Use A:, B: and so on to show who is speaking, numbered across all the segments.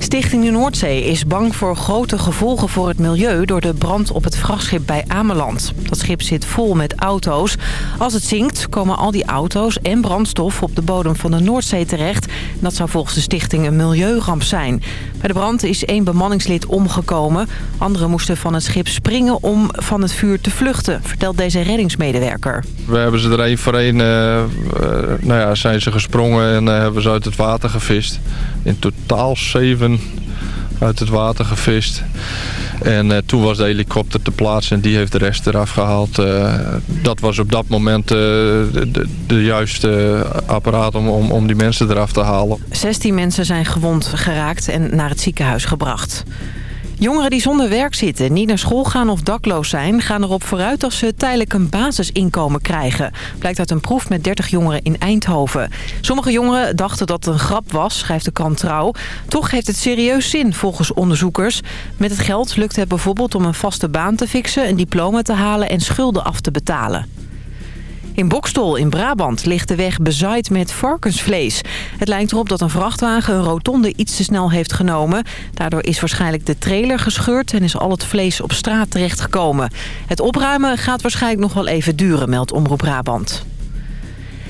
A: Stichting de Noordzee is bang voor grote gevolgen voor het milieu... door de brand op het vrachtschip bij Ameland. Dat schip zit vol met auto's. Als het zinkt komen al die auto's en brandstof op de bodem van de Noordzee terecht. Dat zou volgens de stichting een milieuramp zijn. Bij de brand is één bemanningslid omgekomen. Anderen moesten van het schip springen om van het vuur te vluchten... vertelt deze reddingsmedewerker.
B: We hebben ze er één voor één... Uh, nou ja, zijn ze gesprongen en uh, hebben ze uit het water gevist. In totaal zeven uit het water gevist. En uh, toen was de helikopter te plaatsen en die heeft de rest eraf gehaald. Uh, dat was op dat moment uh, de, de, juiste apparaat om, om, om die mensen eraf te halen.
A: 16 mensen zijn gewond geraakt en naar het ziekenhuis gebracht. Jongeren die zonder werk zitten, niet naar school gaan of dakloos zijn... gaan erop vooruit als ze tijdelijk een basisinkomen krijgen. Blijkt uit een proef met 30 jongeren in Eindhoven. Sommige jongeren dachten dat het een grap was, schrijft de krant Trouw. Toch heeft het serieus zin, volgens onderzoekers. Met het geld lukt het bijvoorbeeld om een vaste baan te fixen... een diploma te halen en schulden af te betalen. In Bokstol in Brabant ligt de weg bezaaid met varkensvlees. Het lijkt erop dat een vrachtwagen een rotonde iets te snel heeft genomen. Daardoor is waarschijnlijk de trailer gescheurd en is al het vlees op straat terechtgekomen. Het opruimen gaat waarschijnlijk nog wel even duren, meldt Omroep Brabant.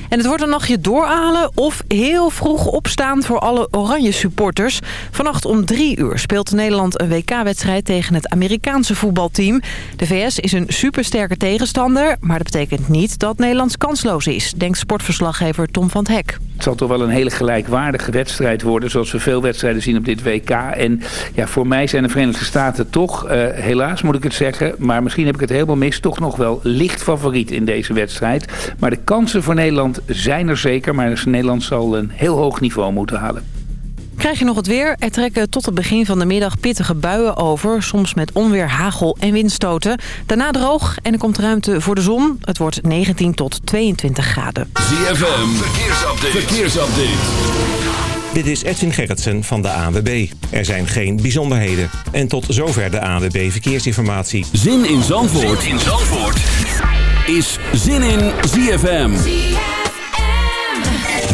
A: En het wordt een nachtje doorhalen of heel vroeg opstaan voor alle oranje supporters. Vannacht om drie uur speelt Nederland een WK-wedstrijd tegen het Amerikaanse voetbalteam. De VS is een supersterke tegenstander, maar dat betekent niet dat Nederland kansloos is, denkt sportverslaggever Tom van het Hek.
C: Het zal toch wel een hele gelijkwaardige wedstrijd worden, zoals we veel wedstrijden zien op dit WK. En ja, voor mij zijn de Verenigde Staten toch, uh, helaas moet ik het zeggen, maar misschien heb ik het helemaal mis, toch nog wel licht favoriet in deze wedstrijd. Maar de kansen voor Nederland zijn er zeker, maar Nederland zal een heel hoog niveau moeten halen.
A: Krijg je nog het weer? Er trekken tot het begin van de middag pittige buien over. Soms met onweer, hagel en windstoten. Daarna droog en er komt ruimte voor de zon. Het wordt 19 tot 22 graden.
D: ZFM, verkeersupdate. verkeersupdate. Dit is Edwin Gerritsen van de ANWB. Er zijn geen bijzonderheden. En tot zover de ANWB Verkeersinformatie.
E: Zin in Zandvoort, zin in Zandvoort. is Zin in ZFM.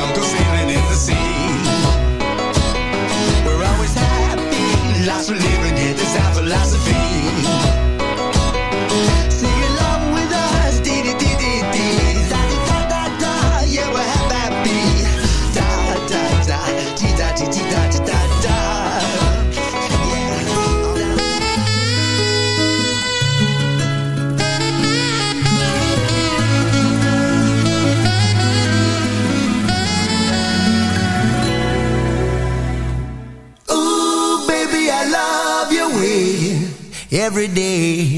F: I'm just ain't every day.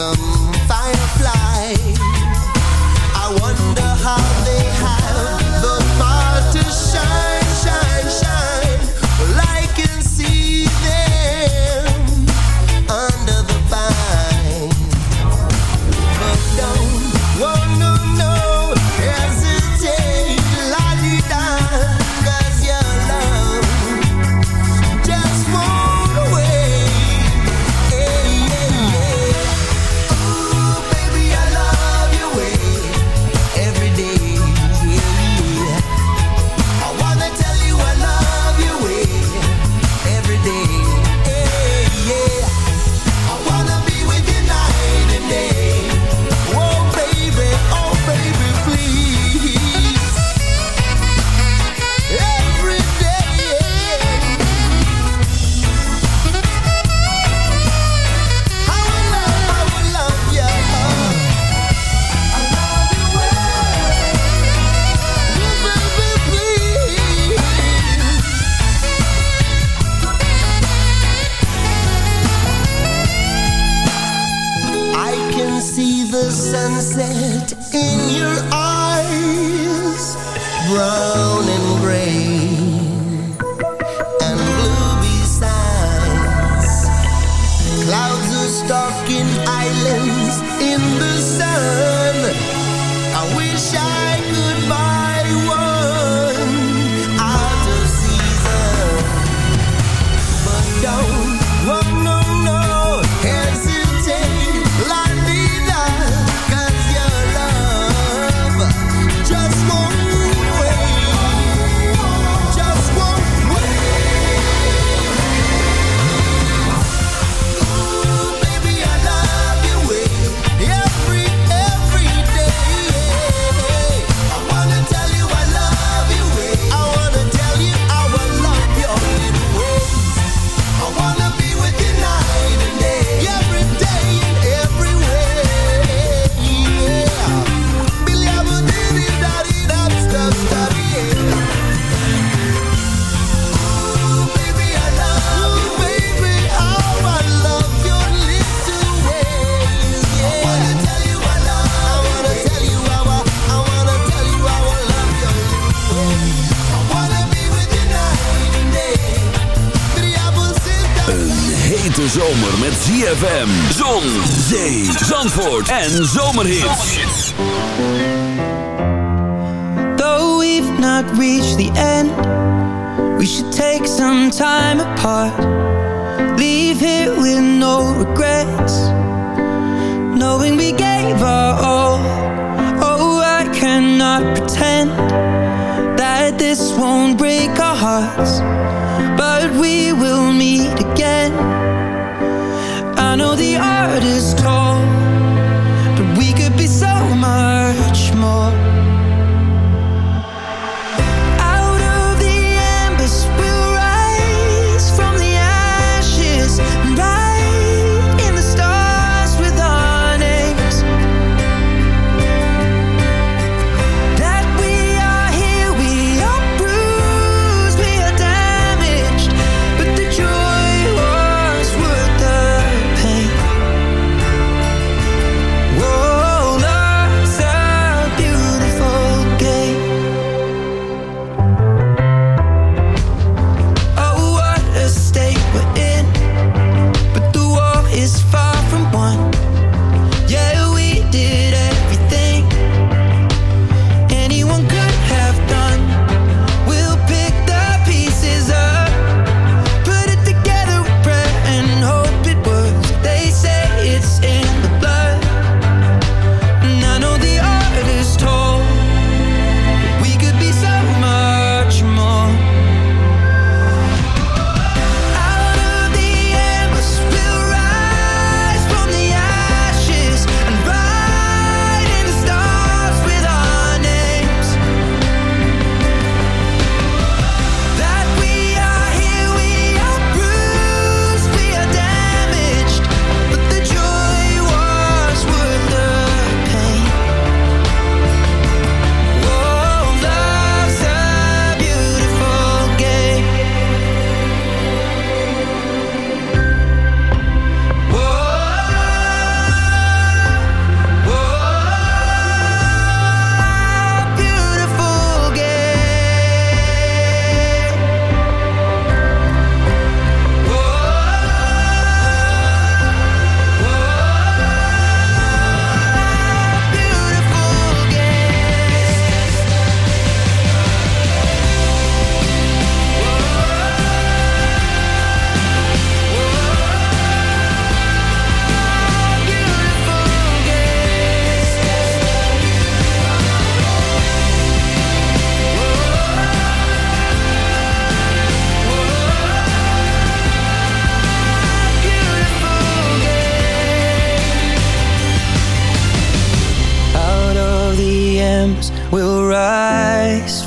F: Some
G: en zomerhits.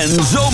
F: And so.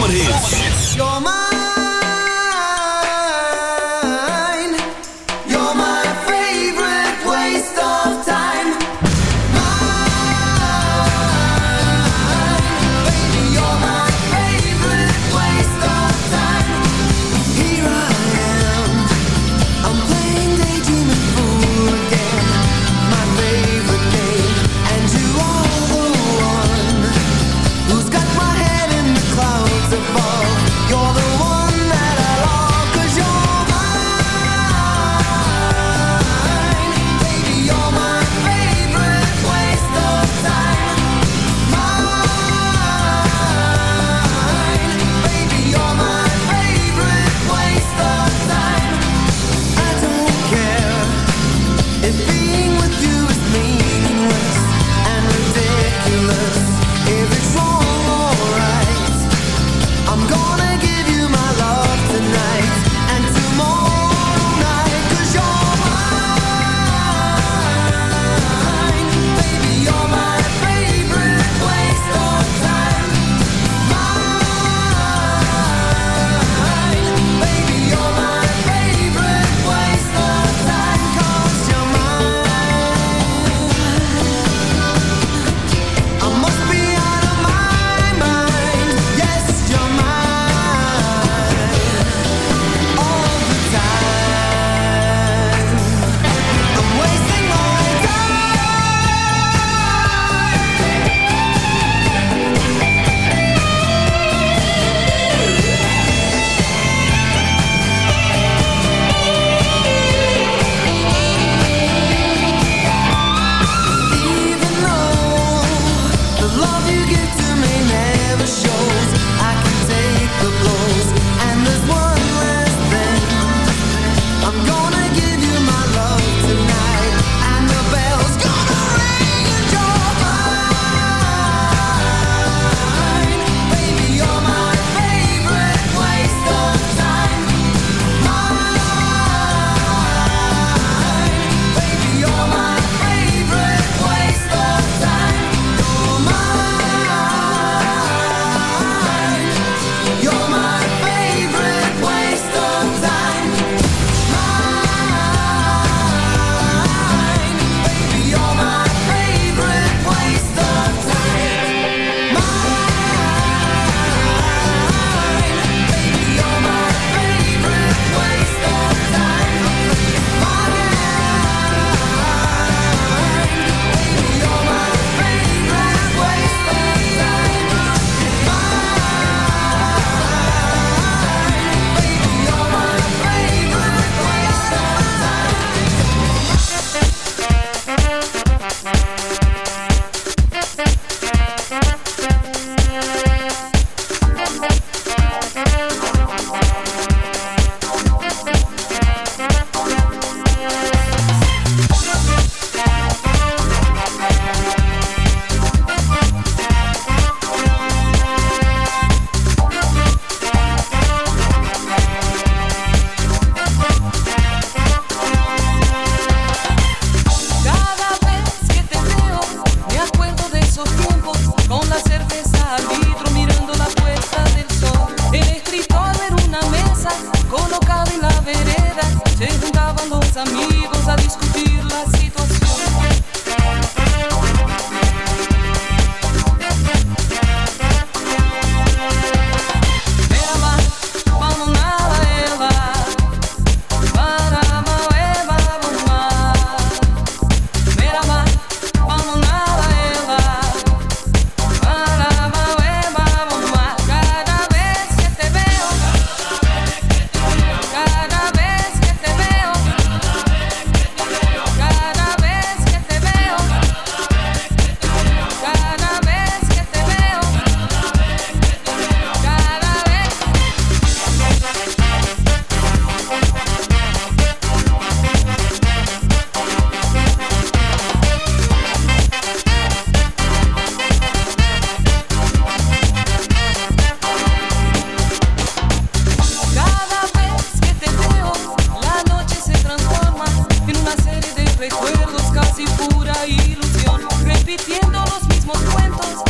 H: Recuerdos casi pura ilusión. Repitiendo los mismos cuentos,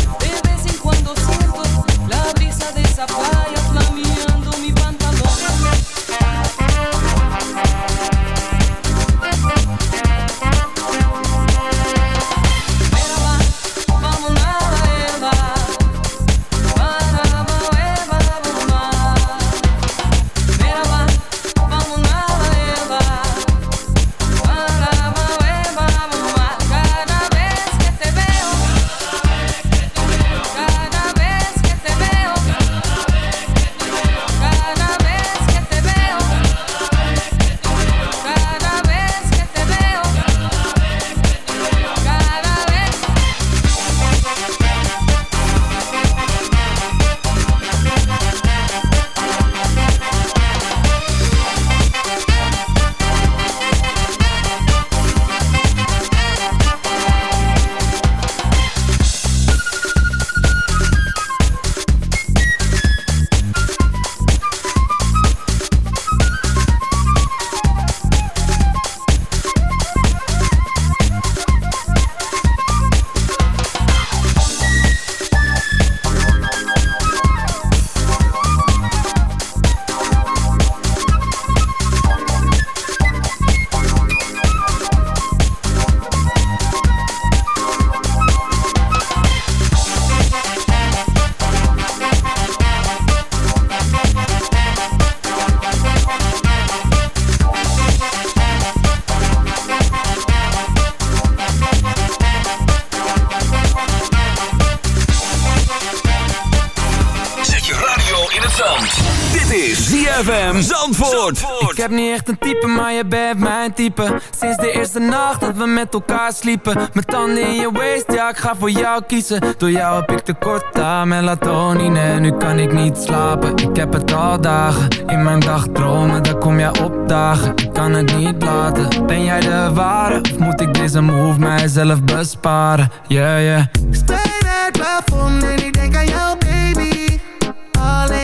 E: het zand. Dit is ZFM Zandvoort.
I: Ik heb niet echt een type, maar je bent mijn type Sinds de eerste nacht dat we met elkaar sliepen Mijn tanden in je waist, ja ik ga voor jou kiezen Door jou heb ik tekort aan melatonine Nu kan ik niet slapen, ik heb het al dagen In mijn dagdromen, daar kom jij opdagen Ik kan het niet laten, ben jij de ware? Of moet ik deze move mijzelf besparen? Yeah, yeah
J: Steun het plafond en ik denk aan jou baby Alleen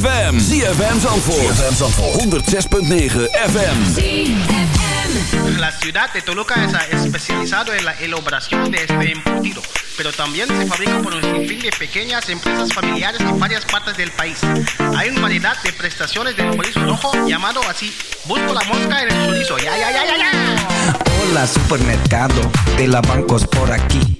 E: ZFM. ZFM Zandvoort. ZFM Zandvoort. 106.9 FM.
K: La ciudad de Toluca es especializado en la elaboración de este embutido, pero también se fabrica por un sinfín de pequeñas empresas familiares en varias partes del país. Hay una variedad de prestaciones del chorizo rojo llamado así. Busco la mosca en el chorizo. Ya, ya, ya, ya, ya.
L: Hola supermercado de la bancos por aquí.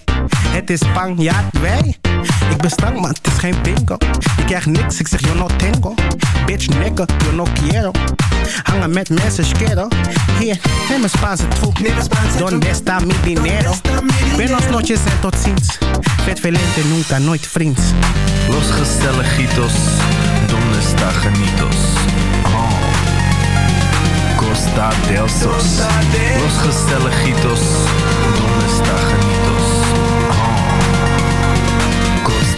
M: Het is Spanjaard, wij. Ik ben stank, maar het is geen bingo. Ik krijg niks, ik zeg yo no tengo. Bitch, nigga, yo no quiero. Hangen met mensen, schero. Hier, neem een Spaanse troep. Donde está mi dinero? Buenos noches en tot ziens. Vet velente, nunca, nooit vriends.
N: Los gezelligitos, donde está genitos? Oh. Costa del Sos. Los gezelligitos, donde está genitos?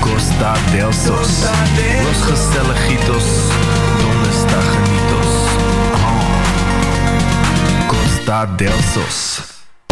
N: Costa del Sos. Los gezelligitos, donde está. Costa del Sos.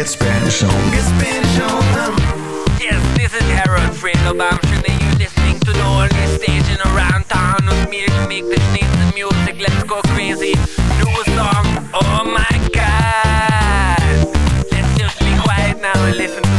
L: Get Spanish on. Get Spanish on.
O: Yes, this is Harold Friedelbaum. Should you're listening to the only station around town with me to make the sneeze the music? Let's go crazy. Do a song. Oh my god. Let's just be quiet now and listen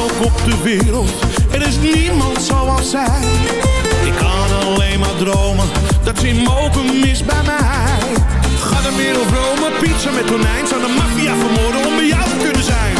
P: op de wereld, er is niemand zoals zij. Ik kan alleen maar dromen, dat ze mogen mis bij mij. Ga de meer of Rome, pizza met tonijn, zou de maffia vermoorden om bij jou te kunnen zijn.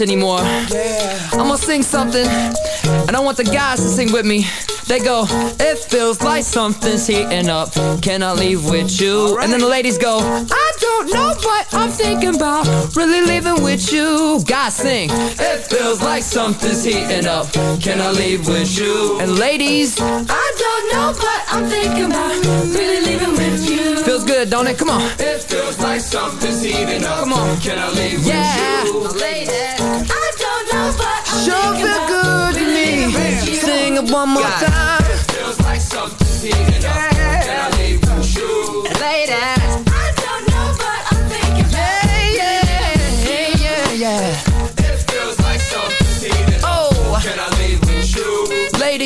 G: Anymore. I'm gonna sing something, and I want the guys to sing with me. They go, it feels like something's heating up. Can I leave with you? And then the ladies go, don't know, but I'm thinking about really leaving with you. Guys sing, it feels like something's heating up. Can I leave with you? And ladies, I don't know, but I'm thinking about really leaving with you. Feels good, don't it? Come on.
Q: It feels like something's heating up.
G: Come on.
Q: Can I leave
G: Yeah.
Q: with you?
G: I don't know, but sure feel good to me. Sing it one more
Q: God.
G: time.
Q: It feels like something's heating up.